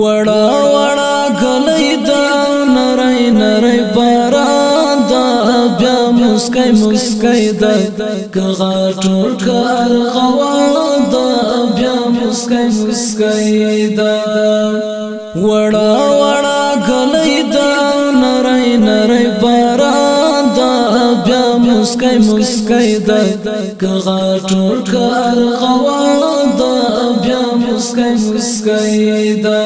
وړا وړا غلې دا نری نری باران دا بیا مسکې مسکې دا کغه ټول کار غوا دا بیا مسکې مسکې دا وړا وړا غلې دا نری نری باران دا بیا مسکې مسکې دا کغه ټول کار غوا دا مسکای مسکای دا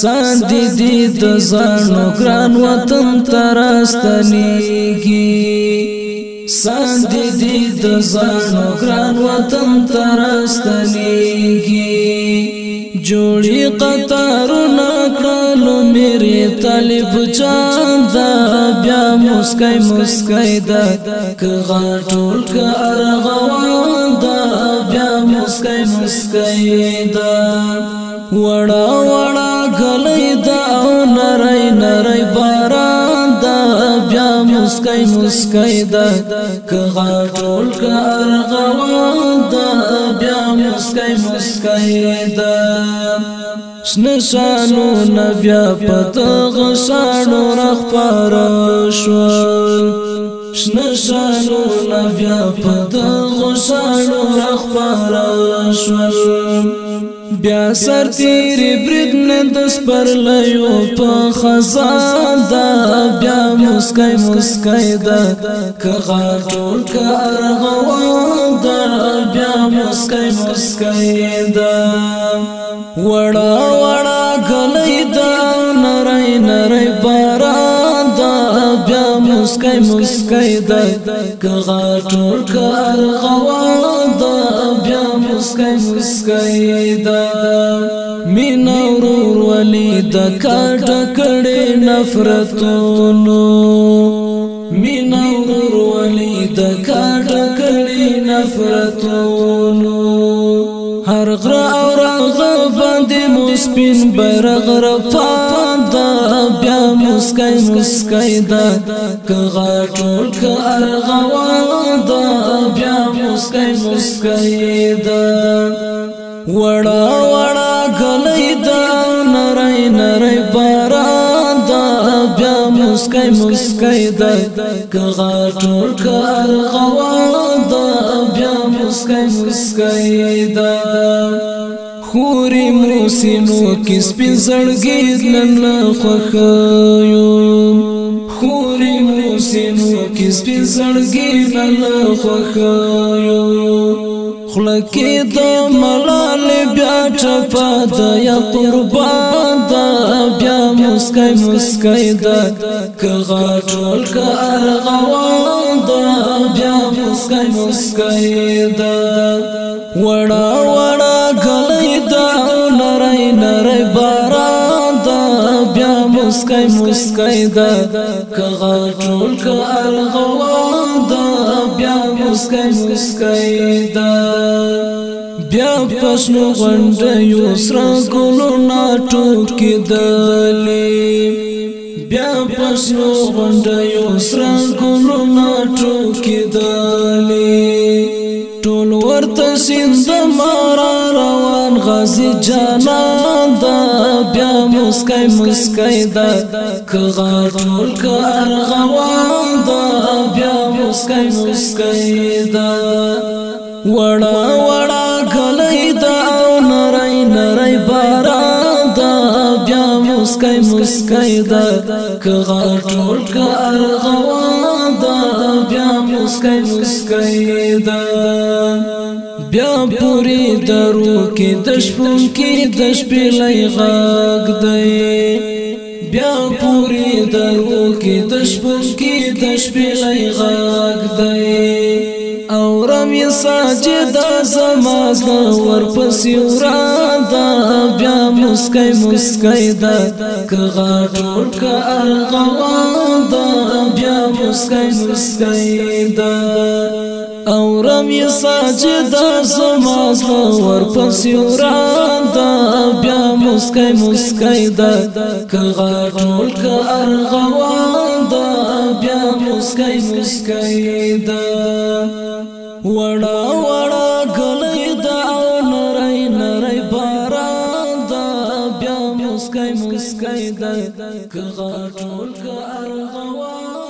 ساندې دې د ځانو ګران وطن تراستنیږي ساندې دې د ځانو ګران وطن تراستنیږي جوړي قطارونه کړلو میرې طالب جان دا بیا مسکای مسکای دا که غټول که ارغوان دا مسکای مسکای دا وړا وړا غلې دا او نری نری باران دا بیا مسکای مسکای دا کغه ټول کا ارغوان دا بیا مسکای مسکای دا شنشانو نبیا پتغ شانو رخ پارا شوال شنه شالو نبیا پد غشالو اخبار شول بیا سر تیر برد نه دس پر لیو په خزان دا بیا مسکای مسکای دا کغا ټول کا ارغوان دا بیا مسکای مسکای دا وڑا وڑا مسکی دا کغا ټوټ ارغوا بیا مسکی مسکی دا مین اورور ولی د کټ کړي نفرتونو مین اورور ولی د کټ کړي نفرتونو هر غرا اور غبند مسپین برغ رفا بیا مسکای مسکای دا کغا ټول ک ارغوا دا بیا مسکای مسکای دا وڑا وڑا گلی دا نرائی نرائی بارا دا بیا مسکای مسکای دا کغا ټول ک ارغوا دا بیا مسکای مسکای دا خوري موسمو کې سپین زړګي نن خوخایم خوري موسمو کې سپین زړګي نن خوخایم خلکې د ملال بیا ټپا د یا قربان دا بیا مسکای مسکای دا کغه ټول کا ارغوان دا بیا مسکای مسکای دا وړا وړا مسکای مسکای دا کغه ټول ک ارغوان دا بیا مسکای مسکای دا بیا پښنو غند یو سر ګلو نا ټوکی دلی بیا پښنو غند یو سر ګلو نا ټوکی دلی ټول ورته سیند مارا روان غازی جانان دا بیا مسکای مسکای دا کغا ټول ک ارغوان دا بیا مسکای مسکای دا وڑا وڑا غلای دا او نړۍ نړۍ بارا دا بیا مسکای مسکای دا کغا ټول ک ارغوان دا بیا مسکای مسکای دا بیا پوری درو کې د شپون کې د شپې لای غاګ دی بیا پوری درو کې د شپون کې د شپې لای غاګ دی او رم ساجد زماز ور پسې ورادا بیا مسکای مسکای دا کغا ټوټ کا الغوا دا بیا مسکای مسکای دا غلامي ساجدا زما ور پسې وراندا بیا مسکای مسکای دا کغه ټول ک ارغوان دا بیا مسکای مسکای دا وړا وړا غلې دا او نړۍ نړۍ باران دا بیا مسکای مسکای دا کغه ټول ک ارغوان